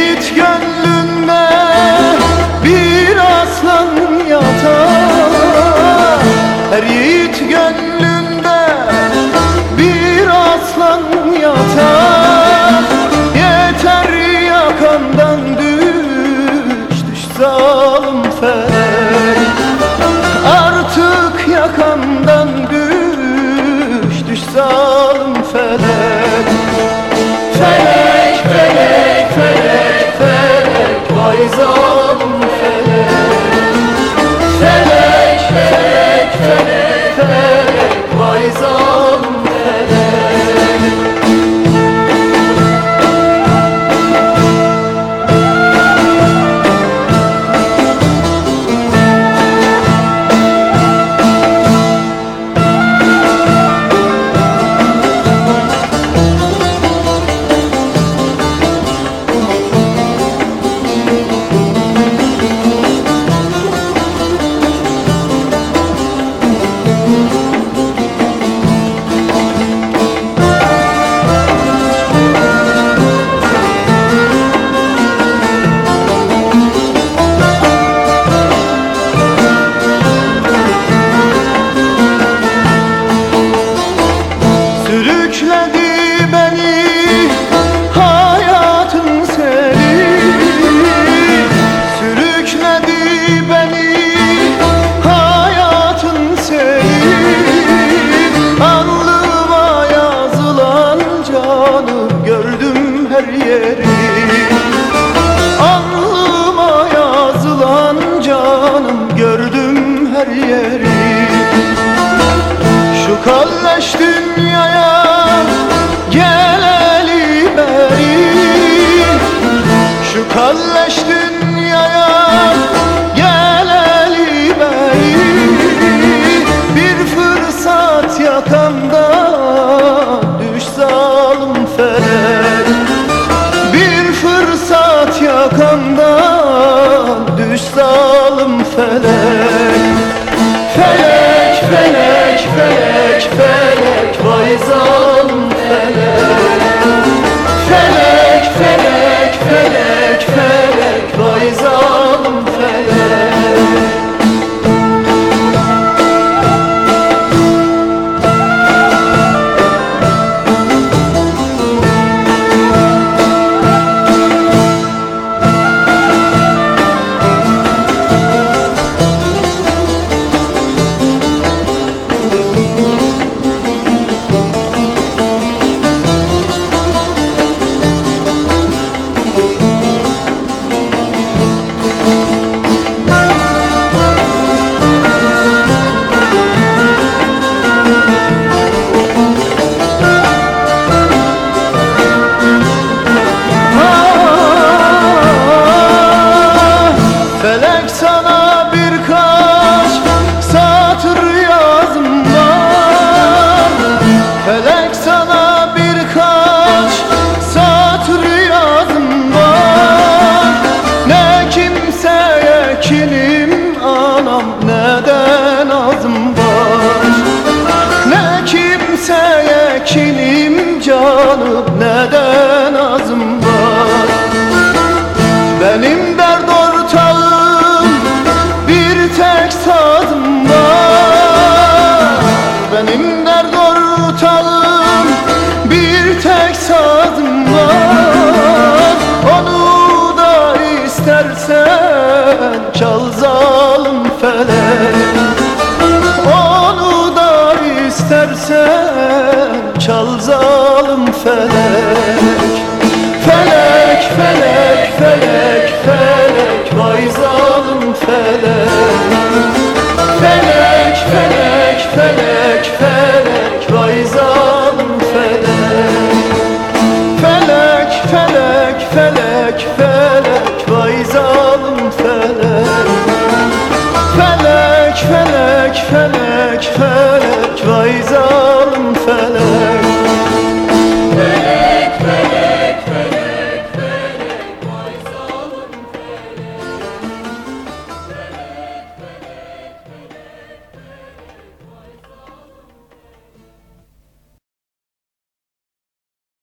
Yiğit gönlünde felek, felek, Vay zalim 없는 çal zalim felek. Felek, felek, felek, felek Vay zalim felek. Felek, felek, felek, felek Vay zalim felek Felek, felek, felek, felek Vay zalim felek. Felek, felek, felek, felek